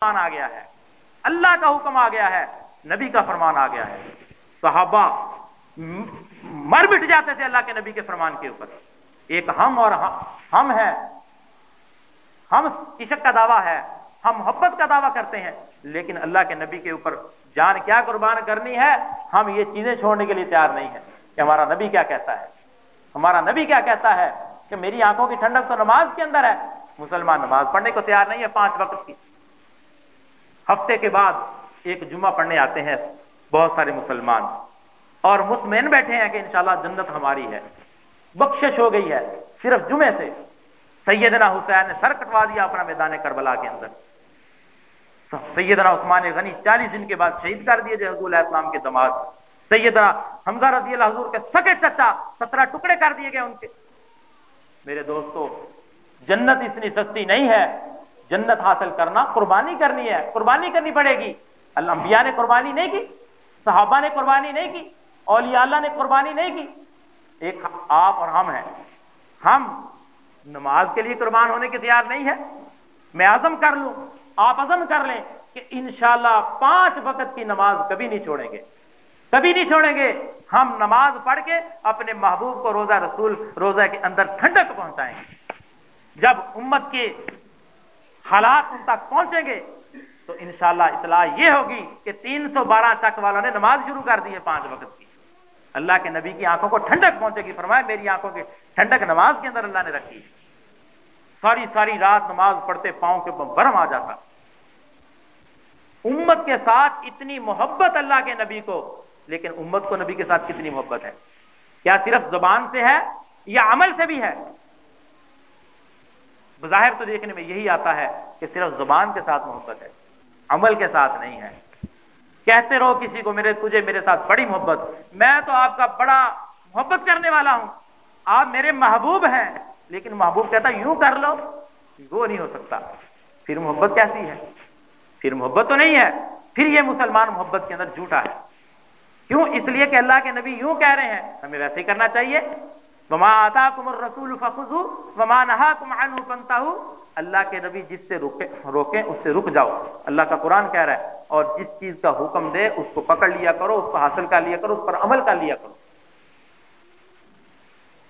فرمان آ گیا ہے۔ اللہ کا حکم آ گیا ہے، نبی کا فرمان آ گیا ہے۔ صحابہ مر بٹ جاتے تھے اللہ کے نبی کے فرمان کے اوپر۔ ایک ہم اور ہم ہیں۔ ہم عشق کا دعویٰ ہے۔ ہم محبت کا دعویٰ کرتے ہیں۔ لیکن اللہ کے نبی کے اوپر جان کیا قربان کرنی ہے؟ ہم یہ چیزیں چھوڑنے کے لیے تیار نہیں ہیں۔ کہ ہمارا نبی کیا کہتا ہے؟ ہمارا نبی کیا کہتا ہے کہ میری آنکھوں کی ٹھنڈک تو نماز کے اندر ہے۔ مسلمان نماز پڑھنے کو تیار نہیں ہے پانچ وقت کی۔ ہفتے کے بعد ایک جمعہ پڑھنے آتے ہیں بہت سارے مسلمان اور مطمئن بیٹھے ہیں کہ انشاءاللہ جنت ہماری ہے۔ بخشش ہو گئی ہے صرف جمعے سے۔ سیدنا حسین نے سر کٹوا دیا اپنا میدان کربلا کے اندر۔ سیدنا عثمان غنی چالیس دن کے بعد شہید کر دیے جائے حضور السلام کے دماغ۔ سیدنا حمزہ رضی اللہ حضور کے سکے چچا سترہ ٹکڑے کر دیے گئے ان کے۔ میرے دوستو، جنت اتنی سستی نہیں ہے جنت حاصل کرنا قربانی کرنی ہے، قربانی کرنی پڑے گی۔ اللہ انبیاء نے قربانی نہیں کی، صحابہ نے قربانی نہیں کی، اولیاء اللہ نے قربانی نہیں کی۔ ایک آپ اور ہم ہیں۔ ہم نماز کے لیے قربان ہونے کے تیار نہیں ہے میں عزم کر لوں، آپ عزم کر لیں کہ انشاءاللہ پانچ وقت کی نماز کبھی نہیں چھوڑیں گے۔ کبھی نہیں چھوڑیں گے۔ ہم نماز پڑھ کے اپنے محبوب کو روزہ رسول، روزہ کے اندر ٹھنڈک پہنچائیں گے۔ جب امت کے حالات ان تک پہنچیں گے، تو انشاءاللہ اطلاع یہ ہوگی کہ تین سو بارہ چک والوں نے نماز شروع کر دی ہے پانچ وقت کی۔ اللہ کے نبی کی آنکھوں کو ٹھنڈک پہنچے گی فرمائے میری آنکھوں کی ٹھنڈک نماز کے اندر اللہ نے رکھی۔ ساری ساری رات نماز پڑھتے پاؤں کے برم آ جاتا۔ امت کے ساتھ اتنی محبت اللہ کے نبی کو، لیکن امت کو نبی کے ساتھ کتنی محبت ہے؟ کیا صرف زبان سے ہے یا عمل سے بھی ہے؟ بظاہر تو دیکھنے میں یہی آتا ہے کہ صرف زبان کے ساتھ محبت ہے، عمل کے ساتھ نہیں ہے۔ کہتے رہو کسی کو، میرے، تجھے میرے ساتھ بڑی محبت۔ میں تو آپ کا بڑا محبت کرنے والا ہوں۔ آپ میرے محبوب ہیں، لیکن محبوب کہتا یوں کر لو۔ وہ نہیں ہو سکتا۔ پھر محبت کیسی ہے؟ پھر محبت تو نہیں ہے۔ پھر یہ مسلمان محبت کے اندر جھوٹا ہے۔ کیوں؟ اس لیے کہ اللہ کے نبی یوں کہہ رہے ہیں، ہمیں ویسے ہی کرنا چاہیے۔ وما آتاکم الرسول فخذو وما نہاکم عنہ فانتہو اللہ کے نبی جس سے روکے روکیں اس سے رک جاؤ۔ اللہ کا قرآن کہہ رہا ہے، اور جس چیز کا حکم دے، اس کو پکڑ لیا کرو، اس کو حاصل کر لیا کرو، اس پر عمل کر لیا کرو۔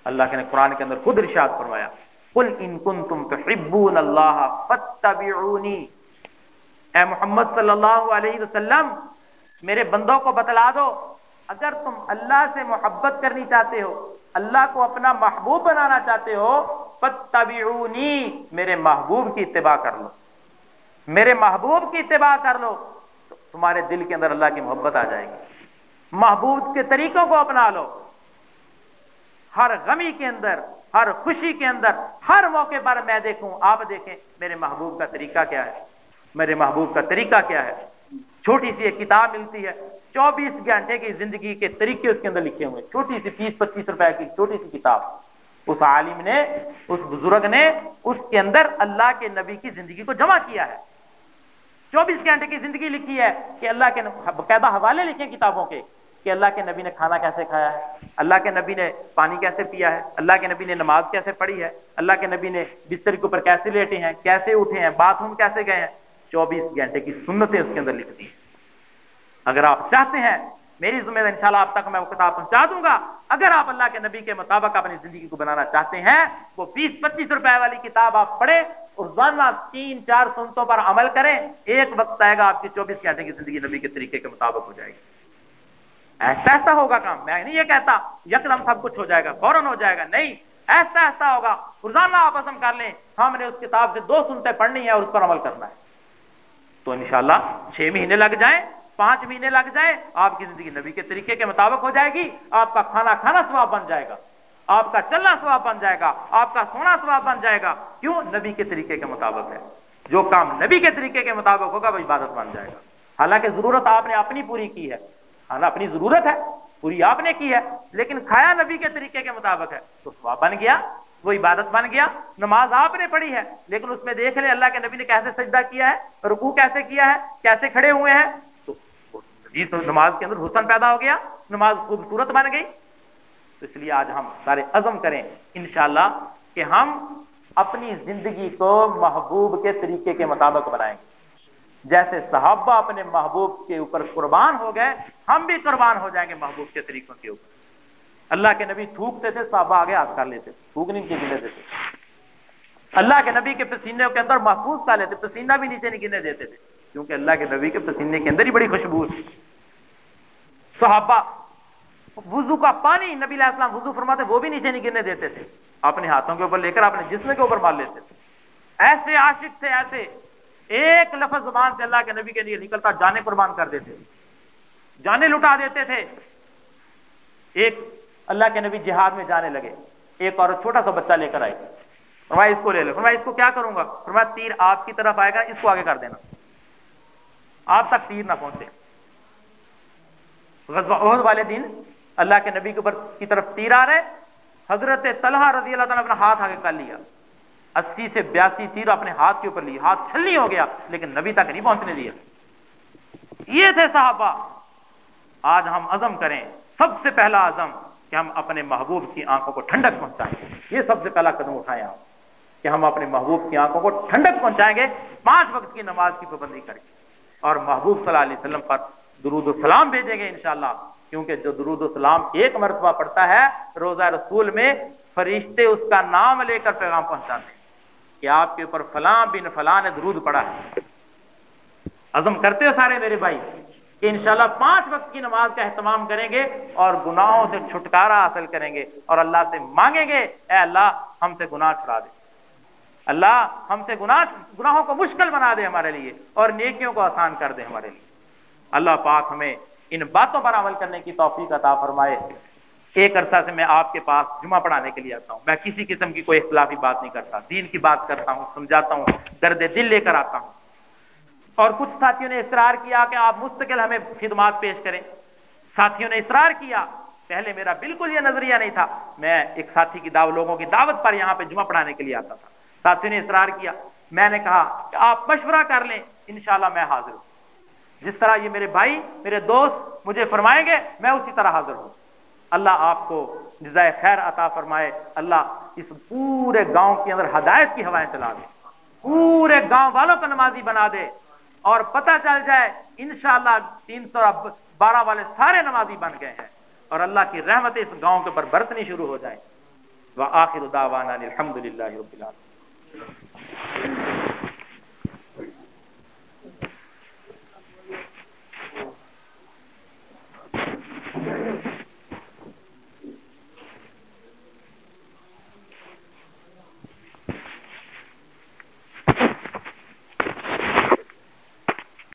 اللہ کے نے قرآن کے اندر خود ارشاد فرمایا، قل ان کنتم تحبون اللہ فاتبعونی اے محمد صلی اللہ علیہ وسلم، میرے بندوں کو بتلا دو، اگر تم اللہ سے محبت کرنی چاہتے ہو اللہ کو اپنا محبوب بنانا چاہتے ہو فتبعونی میرے محبوب کی اتباع کر لو۔ میرے محبوب کی اتباع کر لو تمہارے دل کے اندر اللہ کی محبت آ جائے گی۔ محبوب کے طریقوں کو اپنا لو۔ ہر غمی کے اندر، ہر خوشی کے اندر، ہر موقع پر میں دیکھوں، آپ دیکھیں، میرے محبوب کا طریقہ کیا ہے؟ میرے محبوب کا طریقہ کیا ہے؟ چھوٹی سی ایک کتاب ملتی ہے چوبیس گھنٹے کی زندگی کے طریقے اس کے اندر لکھے ہوئے چھوٹی سی تیس پچیس روپے کی چھوٹی سی کتاب۔ اس عالم نے، اس بزرگ نے اس کے اندر اللہ کے نبی کی زندگی کو جمع کیا ہے۔ چوبیس گھنٹے کی زندگی لکھی ہے کہ اللہ کے باقاعدہ حوالے لکھے کتابوں کے کہ اللہ کے نبی نے کھانا کیسے کھایا ہے۔ اللہ کے نبی نے پانی کیسے پیا ہے۔ اللہ کے نبی نے نماز کیسے پڑھی ہے۔ اللہ کے نبی نے بستر کے اوپر کیسے لیٹے ہیں، کیسے اٹھے ہیں، باتھ روم کیسے گئے ہیں۔ چوبیس گھنٹے کی سنتیں اس کے اندر لکھتی ہیں۔ اگر آپ چاہتے ہیں، میری ذمہ دار انشاءاللہ آپ تک میں وہ کتاب پہنچا دوں گا۔ اگر آپ اللہ کے نبی کے مطابق اپنی زندگی کو بنانا چاہتے ہیں، وہ بیس پچیس روپے والی کتاب آپ پڑھیں اور روزانہ تین چار سنتوں پر عمل کریں، ایک وقت آئے گا آپ کی چوبیس گھنٹے کی زندگی نبی کے طریقے کے مطابق ہو جائے گی۔ ایسا ایسا ہوگا کام، میں نہیں یہ کہتا یکدم سب کچھ ہو جائے گا، فوراً ہو جائے گا، نہیں، ایسا ایسا ہوگا۔ روزانہ آپ عزم کر لیں ہاں، ہم نے اس کتاب سے دو سنتے پڑھنی ہے اور اس پر عمل کرنا ہے۔ تو انشاءاللہ چھ مہینے لگ جائیں پانچ مہینے لگ جائیں آپ کی زندگی نبی کے طریقے کے مطابق ہو جائے گی، آپ کا کھانا کھانا سواب بن جائے گا، آپ کا چلنا سواب بن جائے گا، آپ کا سونا سواب بن جائے گا۔ کیوں؟ نبی کے طریقے کے مطابق ہے۔ جو کام نبی کے طریقے کے مطابق ہوگا، وہ عبادت بن جائے گا۔ حالانکہ ضرورت آپ نے اپنی پوری کی ہے۔ کھانا اپنی ضرورت ہے، پوری آپ نے کی ہے، لیکن کھایا نبی کے طریقے کے مطابق ہے۔ تو سواب بن گیا، وہ عبادت بن گیا، نماز آپ نے پڑھی ہے، لیکن اس میں دیکھ لیں اللہ کے نبی نے کیسے سجدہ کیا ہے، رکوع کیسے کیا ہے، کیسے کھڑے ہوئے ہیں جی، تو نماز کے اندر حسن پیدا ہو گیا، نماز خوبصورت بن گئی۔ تو اس لیے آج ہم سارے عزم کریں انشاءاللہ کہ ہم اپنی زندگی کو محبوب کے طریقے کے مطابق بنائیں۔ گے جیسے صحابہ اپنے محبوب کے اوپر قربان ہو گئے، ہم بھی قربان ہو جائیں گے محبوب کے طریقوں کے اوپر۔ اللہ کے نبی تھوکتے تھے، صحابہ آگے ہاتھ کر لیتے، تھوک نہیں گنے دیتے۔ اللہ کے نبی کے پسینے کے اندر محفوظ کر لیتے، پسینہ بھی نیچے نہیں گنے دیتے تھے۔ کیونکہ اللہ کے نبی کے پسینے کے اندر ہی بڑی خوشبو تھی۔ صحابہ وضو کا پانی نبی علیہ السلام وضو فرماتے، وہ بھی نیچے نہیں گرنے دیتے تھے۔ اپنے ہاتھوں کے اوپر لے کر، اپنے جسم کے اوپر مار لیتے تھے۔ ایسے عاشق تھے، ایسے ایک لفظ زبان سے اللہ کے نبی کے لیے نکلتا، جانے قربان کر دیتے جانے لٹا دیتے تھے۔ ایک اللہ کے نبی جہاد میں جانے لگے۔ ایک اور چھوٹا سا بچہ لے کر آئے فرمایا، اس کو لے لو فرمایا، اس کو کیا کروں گا؟ فرمایا، تیر آپ کی طرف آئے گا، اس کو آگے کر دینا۔ آپ تک تیر نہ پہنچے۔ غزوہ والے دن اللہ کے نبی کے اوپر کی طرف تیر آ رہے، حضرت طلحہ رضی اللہ تعالیٰ نے اپنا ہاتھ آگے کر لیا۔ اسی سے بیاسی تیر اپنے ہاتھ کے اوپر لی، ہاتھ چھلنی ہو گیا، لیکن نبی تک نہیں پہنچنے دیا یہ تھے صحابہ۔ آج ہم عزم کریں، سب سے پہلا عزم کہ ہم اپنے محبوب کی آنکھوں کو ٹھنڈک پہنچائیں۔ یہ سب سے پہلا قدم اٹھائیں آپ، کہ ہم اپنے محبوب کی آنکھوں کو ٹھنڈک پہنچائیں گے، پانچ وقت کی نماز کی پابندی کریں۔ اور محبوب صلی اللہ علیہ وسلم پر درود السلام بھیجیں گے انشاءاللہ، کیونکہ جو درود السلام ایک مرتبہ پڑھتا ہے، روزہ رسول میں فرشتے اس کا نام لے کر پیغام پہنچاتے ہیں کہ آپ کے اوپر فلاں بن فلاں نے درود پڑھا ہے۔ عزم کرتے سارے میرے بھائی کہ انشاءاللہ پانچ وقت کی نماز کا اہتمام کریں گے اور گناہوں سے چھٹکارا حاصل کریں گے اور اللہ سے مانگیں گے، اے اللہ، ہم سے گناہ چھڑا دے۔ اللہ، ہم سے گناہ، گناہوں کو مشکل بنا دے ہمارے لیے اور نیکیوں کو آسان کر دے ہمارے لیے۔ اللہ پاک ہمیں ان باتوں پر عمل کرنے کی توفیق عطا فرمائے۔ ایک عرصہ سے میں آپ کے پاس جمعہ پڑھانے کے لیے آتا ہوں۔ میں کسی قسم کی کوئی اختلافی بات نہیں کرتا۔ دین کی بات کرتا ہوں، سمجھاتا ہوں، درد دل لے کر آتا ہوں۔ اور کچھ ساتھیوں نے اصرار کیا کہ آپ مستقل ہمیں خدمات پیش کریں۔ ساتھیوں نے اصرار کیا۔ پہلے میرا بالکل یہ نظریہ نہیں تھا۔ میں ایک ساتھی کی دعوت لوگوں کی دعوت پر یہاں پہ جمعہ پڑھانے کے لیے آتا تھا۔ ساتھی نے اصرار کیا۔ میں نے کہا کہ آپ مشورہ کر لیں، انشاءاللہ میں حاضر ہوں۔ جس طرح یہ میرے بھائی، میرے دوست مجھے فرمائیں گے، میں اسی طرح حاضر ہوں۔ اللہ آپ کو جزائے خیر عطا فرمائے۔ اللہ اس پورے گاؤں کے اندر ہدایت کی ہوائیں چلا دے۔ پورے گاؤں والوں کو نمازی بنا دے۔ اور پتہ چل جائے، انشاءاللہ تین سو بارہ والے سارے نمازی بن گئے ہیں۔ اور اللہ کی رحمت اس گاؤں کے اوپر برتنی شروع ہو جائے۔ وہ آخر الحمد للہ رب العالمین۔